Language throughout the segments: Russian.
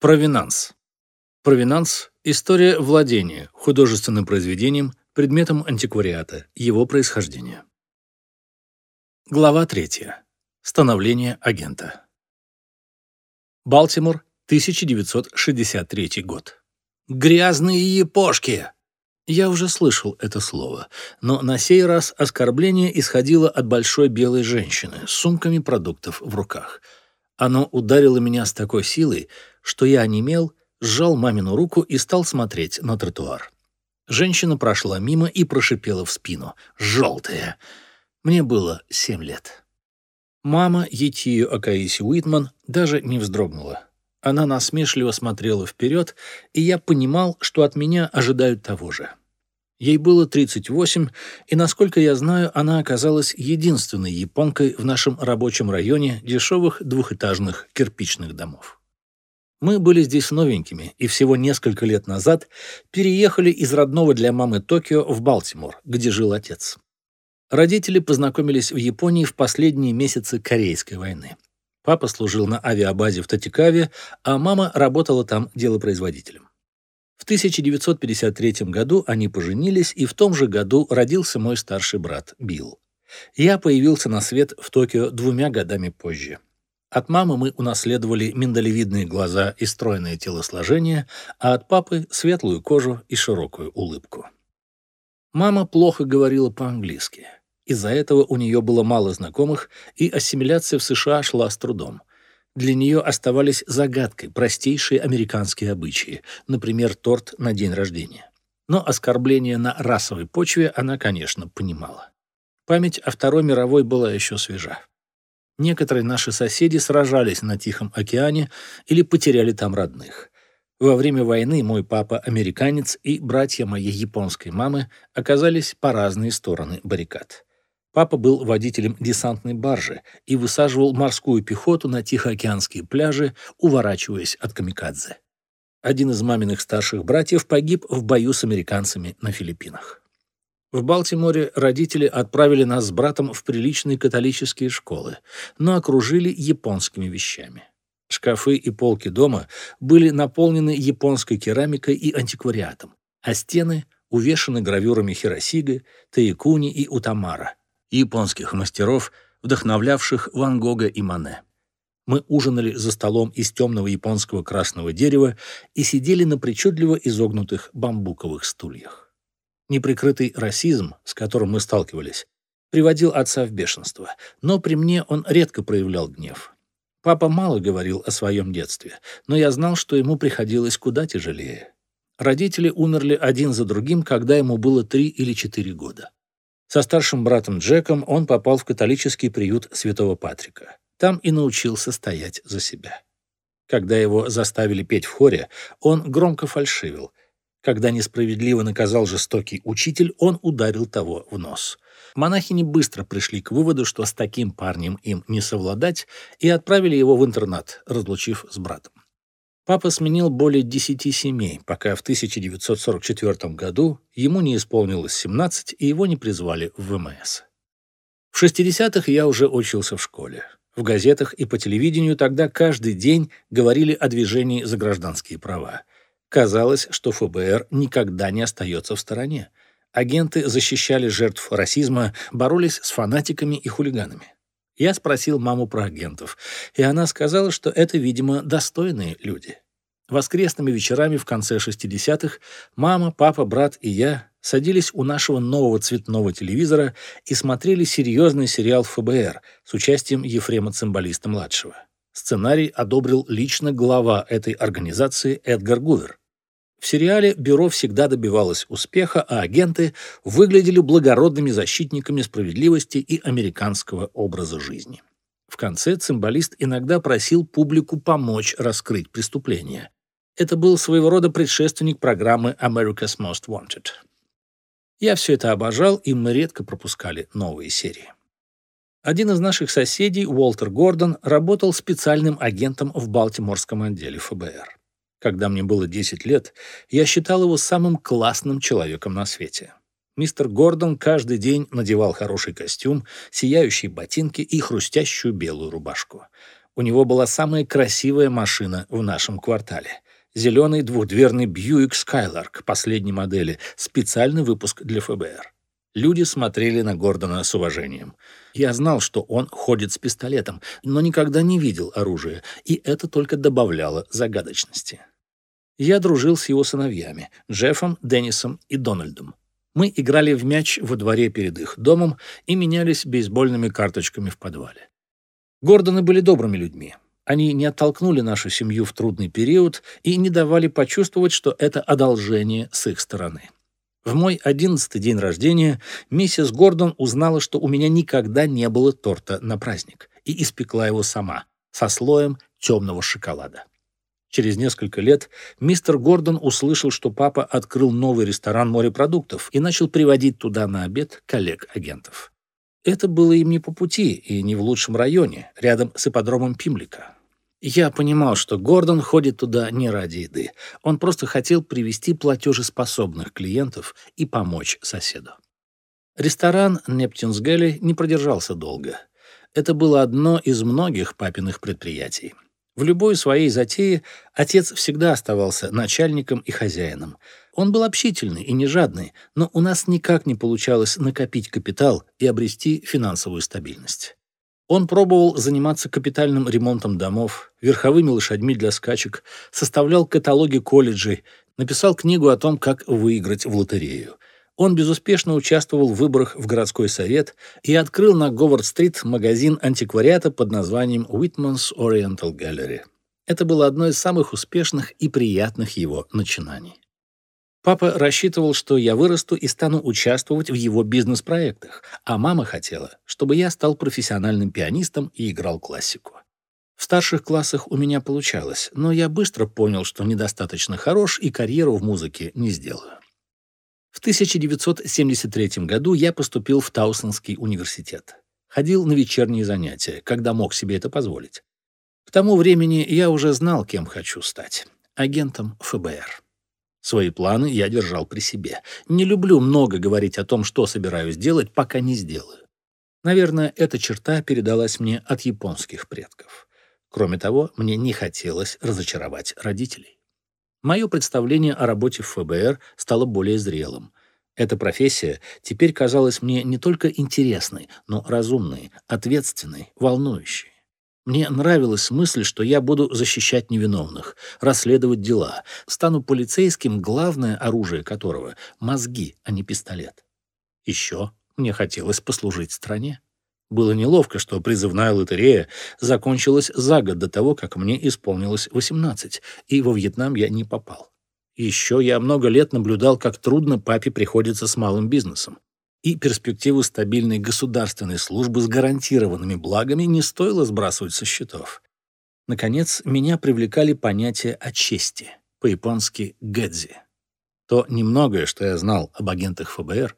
Провинанс. Провинанс – история владения художественным произведением, предметом антиквариата, его происхождение. Глава 3. Становление агента. Балтимор, 1963 год. «Грязные епошки!» Я уже слышал это слово, но на сей раз оскорбление исходило от большой белой женщины с сумками продуктов в руках. Оно ударило меня с такой силой, что я онемел, сжал мамину руку и стал смотреть на тротуар. Женщина прошла мимо и прошипела в спину. «Желтая!» Мне было семь лет. Мама Етию Акаиси Уитман даже не вздрогнула. Она насмешливо смотрела вперед, и я понимал, что от меня ожидают того же. Ей было 38, и, насколько я знаю, она оказалась единственной японкой в нашем рабочем районе дешевых двухэтажных кирпичных домов. Мы были здесь новенькими, и всего несколько лет назад переехали из родного для мамы Токио в Балтимор, где жил отец. Родители познакомились в Японии в последние месяцы Корейской войны. Папа служил на авиабазе в Татикаве, а мама работала там делопроизводителем. В 1953 году они поженились, и в том же году родился мой старший брат Билл. Я появился на свет в Токио двумя годами позже. От мамы мы унаследовали миндалевидные глаза и стройное телосложение, а от папы — светлую кожу и широкую улыбку. Мама плохо говорила по-английски. Из-за этого у нее было мало знакомых, и ассимиляция в США шла с трудом. Для нее оставались загадкой простейшие американские обычаи, например, торт на день рождения. Но оскорбление на расовой почве она, конечно, понимала. Память о Второй мировой была еще свежа. Некоторые наши соседи сражались на Тихом океане или потеряли там родных. Во время войны мой папа американец и братья моей японской мамы оказались по разные стороны баррикад. Папа был водителем десантной баржи и высаживал морскую пехоту на Тихоокеанские пляжи, уворачиваясь от камикадзе. Один из маминых старших братьев погиб в бою с американцами на Филиппинах. В Балтиморе родители отправили нас с братом в приличные католические школы, но окружили японскими вещами. Шкафы и полки дома были наполнены японской керамикой и антиквариатом, а стены увешаны гравюрами Хиросига, Таикуни и Утамара, японских мастеров, вдохновлявших Ван Гога и Мане. Мы ужинали за столом из темного японского красного дерева и сидели на причудливо изогнутых бамбуковых стульях. Неприкрытый расизм, с которым мы сталкивались, приводил отца в бешенство, но при мне он редко проявлял гнев. Папа мало говорил о своем детстве, но я знал, что ему приходилось куда тяжелее. Родители умерли один за другим, когда ему было три или четыре года. Со старшим братом Джеком он попал в католический приют Святого Патрика. Там и научился стоять за себя. Когда его заставили петь в хоре, он громко фальшивил. Когда несправедливо наказал жестокий учитель, он ударил того в нос. Монахини быстро пришли к выводу, что с таким парнем им не совладать, и отправили его в интернат, разлучив с братом. Папа сменил более десяти семей, пока в 1944 году ему не исполнилось 17 и его не призвали в ВМС. В 60-х я уже учился в школе. В газетах и по телевидению тогда каждый день говорили о движении за гражданские права. Казалось, что ФБР никогда не остается в стороне. Агенты защищали жертв расизма, боролись с фанатиками и хулиганами. Я спросил маму про агентов, и она сказала, что это, видимо, достойные люди. Воскресными вечерами в конце 60-х мама, папа, брат и я садились у нашего нового цветного телевизора и смотрели серьезный сериал ФБР с участием Ефрема Цимбалиста-младшего. Сценарий одобрил лично глава этой организации Эдгар Гувер. В сериале бюро всегда добивалось успеха, а агенты выглядели благородными защитниками справедливости и американского образа жизни. В конце цимбалист иногда просил публику помочь раскрыть преступление. Это был своего рода предшественник программы America's Most Wanted. Я все это обожал, и мы редко пропускали новые серии. Один из наших соседей, Уолтер Гордон, работал специальным агентом в Балтиморском отделе ФБР. Когда мне было 10 лет, я считал его самым классным человеком на свете. Мистер Гордон каждый день надевал хороший костюм, сияющие ботинки и хрустящую белую рубашку. У него была самая красивая машина в нашем квартале. Зеленый двухдверный Buick Skylark последней модели, специальный выпуск для ФБР. Люди смотрели на Гордона с уважением. Я знал, что он ходит с пистолетом, но никогда не видел оружия, и это только добавляло загадочности. Я дружил с его сыновьями – Джеффом, Деннисом и Дональдом. Мы играли в мяч во дворе перед их домом и менялись бейсбольными карточками в подвале. Гордоны были добрыми людьми. Они не оттолкнули нашу семью в трудный период и не давали почувствовать, что это одолжение с их стороны. В мой одиннадцатый день рождения миссис Гордон узнала, что у меня никогда не было торта на праздник, и испекла его сама, со слоем темного шоколада. Через несколько лет мистер Гордон услышал, что папа открыл новый ресторан морепродуктов и начал приводить туда на обед коллег-агентов. Это было им не по пути и не в лучшем районе, рядом с ипподромом Пимлика. Я понимал, что Гордон ходит туда не ради еды. Он просто хотел привести платежеспособных клиентов и помочь соседу. Ресторан «Нептюнсгелли» не продержался долго. Это было одно из многих папиных предприятий. В любой своей затее отец всегда оставался начальником и хозяином. Он был общительный и не жадный, но у нас никак не получалось накопить капитал и обрести финансовую стабильность. Он пробовал заниматься капитальным ремонтом домов, верховыми лошадьми для скачек, составлял каталоги колледжей, написал книгу о том, как выиграть в лотерею. Он безуспешно участвовал в выборах в городской совет и открыл на Говард-стрит магазин антиквариата под названием Whitman's Oriental Gallery. Это было одно из самых успешных и приятных его начинаний. Папа рассчитывал, что я вырасту и стану участвовать в его бизнес-проектах, а мама хотела, чтобы я стал профессиональным пианистом и играл классику. В старших классах у меня получалось, но я быстро понял, что недостаточно хорош и карьеру в музыке не сделаю. В 1973 году я поступил в Таусонский университет. Ходил на вечерние занятия, когда мог себе это позволить. К тому времени я уже знал, кем хочу стать — агентом ФБР. Свои планы я держал при себе. Не люблю много говорить о том, что собираюсь делать, пока не сделаю. Наверное, эта черта передалась мне от японских предков. Кроме того, мне не хотелось разочаровать родителей. Мое представление о работе в ФБР стало более зрелым. Эта профессия теперь казалась мне не только интересной, но разумной, ответственной, волнующей. Мне нравилась мысль, что я буду защищать невиновных, расследовать дела, стану полицейским, главное оружие которого — мозги, а не пистолет. Еще мне хотелось послужить стране. Было неловко, что призывная лотерея закончилась за год до того, как мне исполнилось 18, и во Вьетнам я не попал. Еще я много лет наблюдал, как трудно папе приходится с малым бизнесом и перспективу стабильной государственной службы с гарантированными благами не стоило сбрасывать со счетов. Наконец, меня привлекали понятия о чести, по-японски «гэдзи». То немногое, что я знал об агентах ФБР,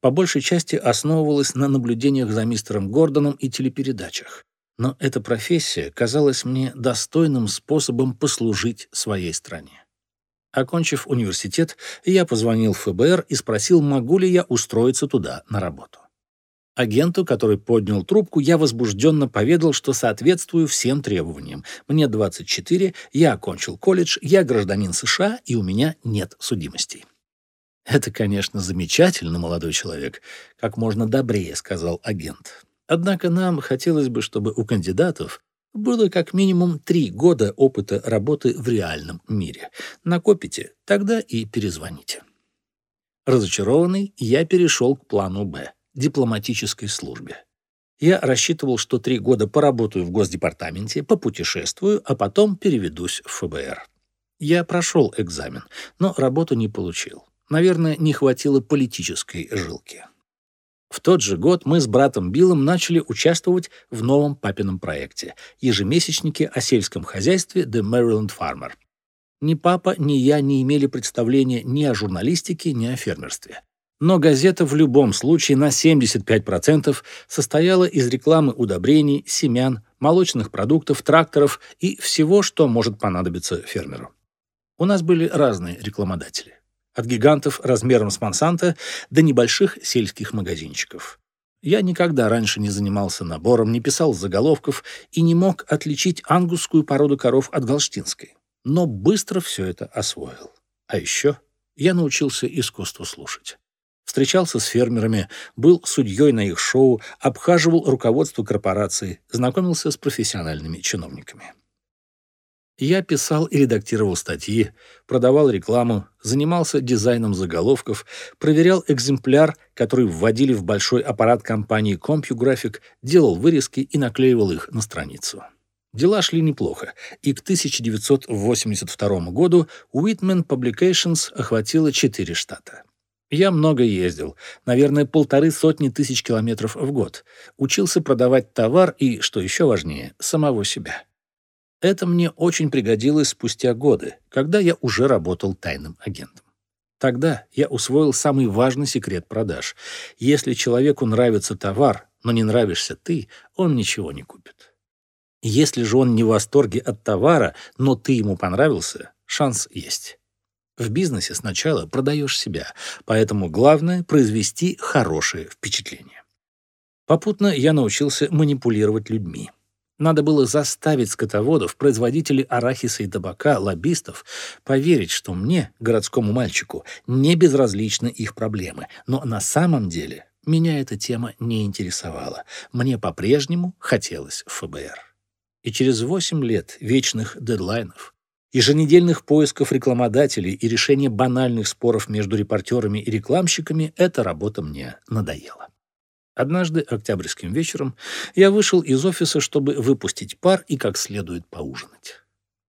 по большей части основывалось на наблюдениях за мистером Гордоном и телепередачах. Но эта профессия казалась мне достойным способом послужить своей стране. Окончив университет, я позвонил в ФБР и спросил, могу ли я устроиться туда на работу. Агенту, который поднял трубку, я возбужденно поведал, что соответствую всем требованиям. Мне 24, я окончил колледж, я гражданин США, и у меня нет судимостей. «Это, конечно, замечательно, молодой человек», — как можно добрее сказал агент. «Однако нам хотелось бы, чтобы у кандидатов было как минимум три года опыта работы в реальном мире. Накопите, тогда и перезвоните. Разочарованный, я перешел к плану «Б» — дипломатической службе. Я рассчитывал, что три года поработаю в Госдепартаменте, попутешествую, а потом переведусь в ФБР. Я прошел экзамен, но работу не получил. Наверное, не хватило политической жилки. В тот же год мы с братом Биллом начали участвовать в новом папином проекте – ежемесячнике о сельском хозяйстве «The Maryland Farmer». Ни папа, ни я не имели представления ни о журналистике, ни о фермерстве. Но газета в любом случае на 75% состояла из рекламы удобрений, семян, молочных продуктов, тракторов и всего, что может понадобиться фермеру. У нас были разные рекламодатели от гигантов размером с Монсанто до небольших сельских магазинчиков. Я никогда раньше не занимался набором, не писал заголовков и не мог отличить ангусскую породу коров от галштинской. Но быстро все это освоил. А еще я научился искусству слушать. Встречался с фермерами, был судьей на их шоу, обхаживал руководство корпорации, знакомился с профессиональными чиновниками. Я писал и редактировал статьи, продавал рекламу, занимался дизайном заголовков, проверял экземпляр, который вводили в большой аппарат компании CompuGraphic, делал вырезки и наклеивал их на страницу. Дела шли неплохо, и к 1982 году Whitman Publications охватило четыре штата. Я много ездил, наверное, полторы сотни тысяч километров в год. Учился продавать товар и, что еще важнее, самого себя. Это мне очень пригодилось спустя годы, когда я уже работал тайным агентом. Тогда я усвоил самый важный секрет продаж. Если человеку нравится товар, но не нравишься ты, он ничего не купит. Если же он не в восторге от товара, но ты ему понравился, шанс есть. В бизнесе сначала продаешь себя, поэтому главное – произвести хорошее впечатление. Попутно я научился манипулировать людьми. Надо было заставить скотоводов, производителей арахиса и табака, лоббистов, поверить, что мне, городскому мальчику, не безразличны их проблемы. Но на самом деле меня эта тема не интересовала. Мне по-прежнему хотелось ФБР. И через 8 лет вечных дедлайнов, еженедельных поисков рекламодателей и решения банальных споров между репортерами и рекламщиками эта работа мне надоела. Однажды, октябрьским вечером, я вышел из офиса, чтобы выпустить пар и как следует поужинать.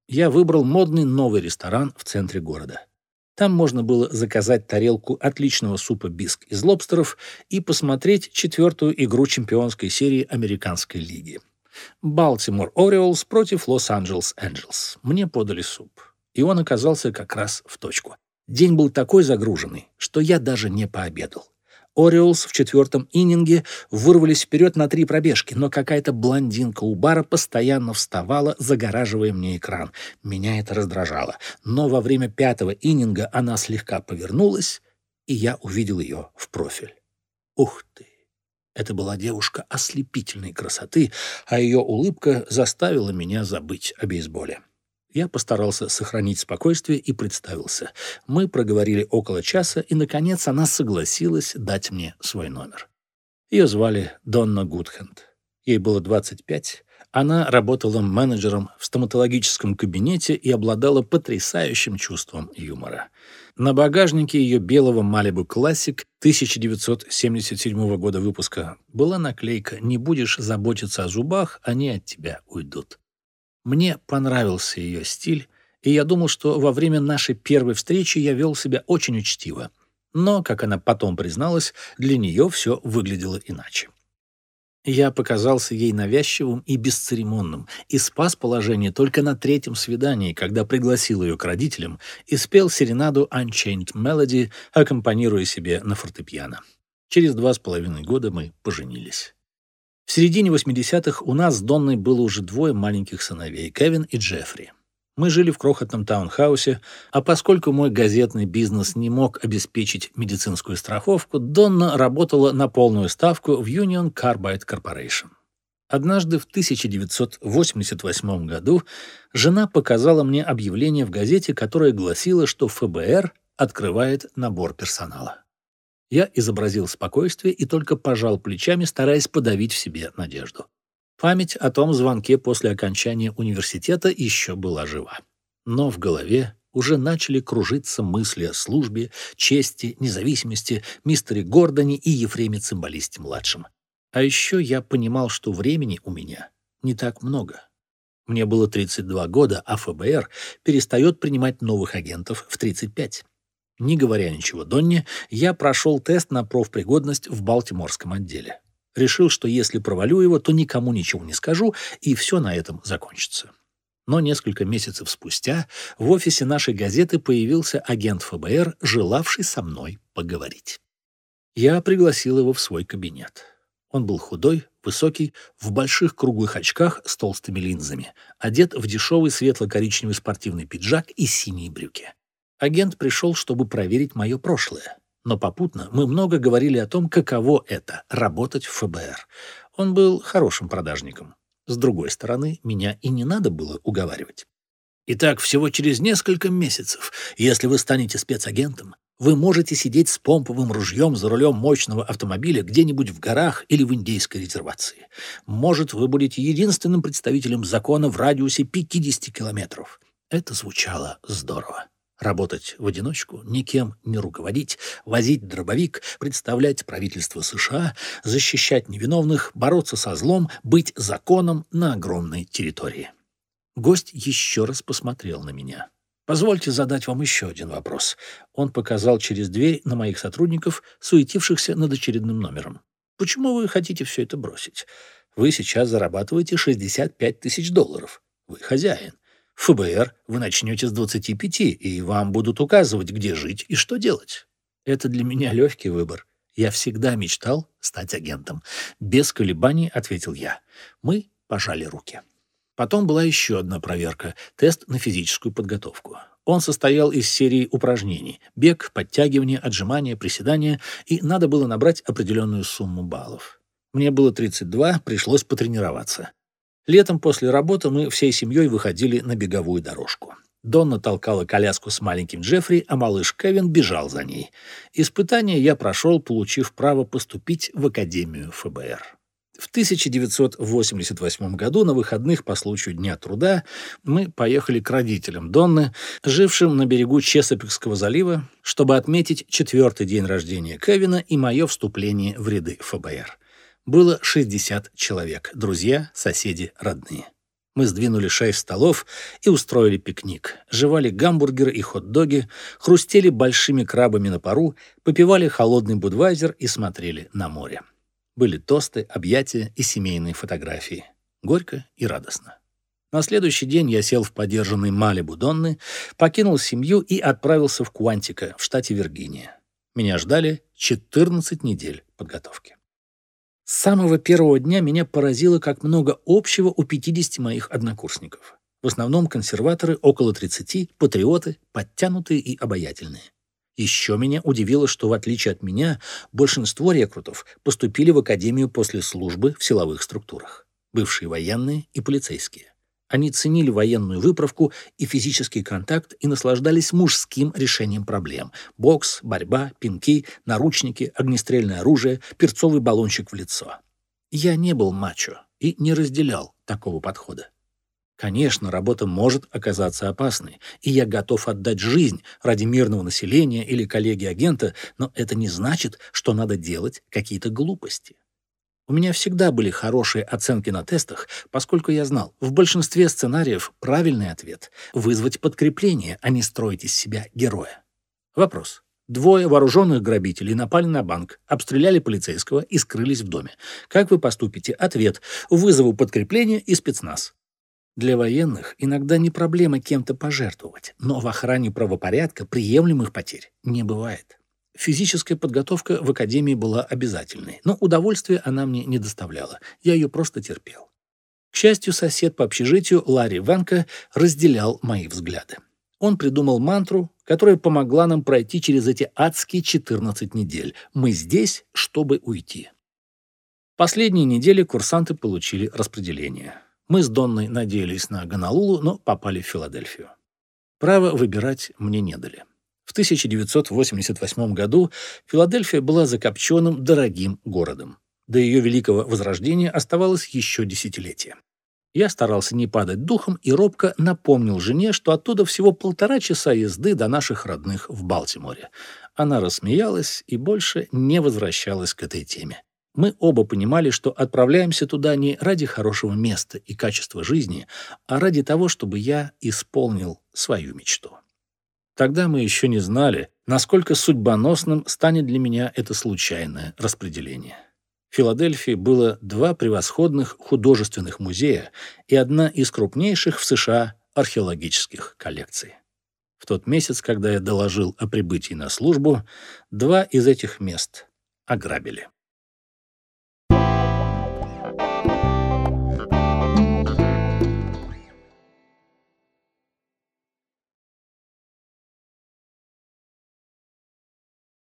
Я выбрал модный новый ресторан в центре города. Там можно было заказать тарелку отличного супа биск из лобстеров и посмотреть четвертую игру чемпионской серии Американской лиги. Балтимор Ориолс против Лос-Анджелес Энджелс. Мне подали суп. И он оказался как раз в точку. День был такой загруженный, что я даже не пообедал. Ориолс в четвертом иннинге вырвались вперед на три пробежки, но какая-то блондинка у бара постоянно вставала, загораживая мне экран. Меня это раздражало. Но во время пятого иннинга она слегка повернулась, и я увидел ее в профиль. Ух ты! Это была девушка ослепительной красоты, а ее улыбка заставила меня забыть о бейсболе. Я постарался сохранить спокойствие и представился. Мы проговорили около часа, и, наконец, она согласилась дать мне свой номер. Ее звали Донна Гудхенд. Ей было 25. Она работала менеджером в стоматологическом кабинете и обладала потрясающим чувством юмора. На багажнике ее белого Malibu Classic 1977 года выпуска была наклейка «Не будешь заботиться о зубах, они от тебя уйдут». Мне понравился ее стиль, и я думал, что во время нашей первой встречи я вел себя очень учтиво. Но, как она потом призналась, для нее все выглядело иначе. Я показался ей навязчивым и бесцеремонным и спас положение только на третьем свидании, когда пригласил ее к родителям и спел серенаду Unchained Melody, аккомпанируя себе на фортепиано. Через два с половиной года мы поженились. В середине 80-х у нас с Донной было уже двое маленьких сыновей, Кевин и Джеффри. Мы жили в крохотном таунхаусе, а поскольку мой газетный бизнес не мог обеспечить медицинскую страховку, Донна работала на полную ставку в Union Carbide Corporation. Однажды в 1988 году жена показала мне объявление в газете, которое гласило, что ФБР открывает набор персонала. Я изобразил спокойствие и только пожал плечами, стараясь подавить в себе надежду. Память о том звонке после окончания университета еще была жива. Но в голове уже начали кружиться мысли о службе, чести, независимости, мистере Гордоне и Ефреме Цимбалисте-младшем. А еще я понимал, что времени у меня не так много. Мне было 32 года, а ФБР перестает принимать новых агентов в 35. Не говоря ничего Донне, я прошел тест на профпригодность в Балтиморском отделе. Решил, что если провалю его, то никому ничего не скажу, и все на этом закончится. Но несколько месяцев спустя в офисе нашей газеты появился агент ФБР, желавший со мной поговорить. Я пригласил его в свой кабинет. Он был худой, высокий, в больших круглых очках с толстыми линзами, одет в дешевый светло-коричневый спортивный пиджак и синие брюки. Агент пришел, чтобы проверить мое прошлое. Но попутно мы много говорили о том, каково это — работать в ФБР. Он был хорошим продажником. С другой стороны, меня и не надо было уговаривать. Итак, всего через несколько месяцев, если вы станете спецагентом, вы можете сидеть с помповым ружьем за рулем мощного автомобиля где-нибудь в горах или в индейской резервации. Может, вы будете единственным представителем закона в радиусе 50 километров. Это звучало здорово. Работать в одиночку, никем не руководить, возить дробовик, представлять правительство США, защищать невиновных, бороться со злом, быть законом на огромной территории. Гость еще раз посмотрел на меня. Позвольте задать вам еще один вопрос. Он показал через дверь на моих сотрудников, суетившихся над очередным номером. Почему вы хотите все это бросить? Вы сейчас зарабатываете 65 тысяч долларов. Вы хозяин. ФБР вы начнете с 25, и вам будут указывать, где жить и что делать. Это для меня легкий выбор. Я всегда мечтал стать агентом. Без колебаний ответил я. Мы пожали руки. Потом была еще одна проверка – тест на физическую подготовку. Он состоял из серии упражнений – бег, подтягивание, отжимания, приседания, и надо было набрать определенную сумму баллов. Мне было 32, пришлось потренироваться. Летом после работы мы всей семьей выходили на беговую дорожку. Донна толкала коляску с маленьким Джеффри, а малыш Кевин бежал за ней. Испытание я прошел, получив право поступить в Академию ФБР. В 1988 году на выходных по случаю Дня труда мы поехали к родителям Донны, жившим на берегу Чесопикского залива, чтобы отметить четвертый день рождения Кевина и мое вступление в ряды ФБР. Было 60 человек, друзья, соседи, родные. Мы сдвинули шесть столов и устроили пикник. Жевали гамбургеры и хот-доги, хрустели большими крабами на пару, попивали холодный будвайзер и смотрели на море. Были тосты, объятия и семейные фотографии. Горько и радостно. На следующий день я сел в подержанный Малибу Донны, покинул семью и отправился в Куантико, в штате Виргиния. Меня ждали 14 недель подготовки. С самого первого дня меня поразило, как много общего у 50 моих однокурсников. В основном консерваторы около 30, патриоты, подтянутые и обаятельные. Еще меня удивило, что, в отличие от меня, большинство рекрутов поступили в академию после службы в силовых структурах. Бывшие военные и полицейские. Они ценили военную выправку и физический контакт и наслаждались мужским решением проблем. Бокс, борьба, пинки, наручники, огнестрельное оружие, перцовый баллончик в лицо. Я не был мачо и не разделял такого подхода. Конечно, работа может оказаться опасной, и я готов отдать жизнь ради мирного населения или коллеги-агента, но это не значит, что надо делать какие-то глупости. У меня всегда были хорошие оценки на тестах, поскольку я знал, в большинстве сценариев правильный ответ — вызвать подкрепление, а не строить из себя героя. Вопрос. Двое вооруженных грабителей напали на банк, обстреляли полицейского и скрылись в доме. Как вы поступите? Ответ. Вызову подкрепление и спецназ. Для военных иногда не проблема кем-то пожертвовать, но в охране правопорядка приемлемых потерь не бывает. Физическая подготовка в академии была обязательной, но удовольствия она мне не доставляла, я ее просто терпел. К счастью, сосед по общежитию Ларри Ванка разделял мои взгляды. Он придумал мантру, которая помогла нам пройти через эти адские 14 недель. Мы здесь, чтобы уйти. Последние недели курсанты получили распределение. Мы с Донной надеялись на Гонолулу, но попали в Филадельфию. Право выбирать мне не дали. В 1988 году Филадельфия была закопченным дорогим городом. До ее великого возрождения оставалось еще десятилетие. Я старался не падать духом и робко напомнил жене, что оттуда всего полтора часа езды до наших родных в Балтиморе. Она рассмеялась и больше не возвращалась к этой теме. Мы оба понимали, что отправляемся туда не ради хорошего места и качества жизни, а ради того, чтобы я исполнил свою мечту. Тогда мы еще не знали, насколько судьбоносным станет для меня это случайное распределение. В Филадельфии было два превосходных художественных музея и одна из крупнейших в США археологических коллекций. В тот месяц, когда я доложил о прибытии на службу, два из этих мест ограбили.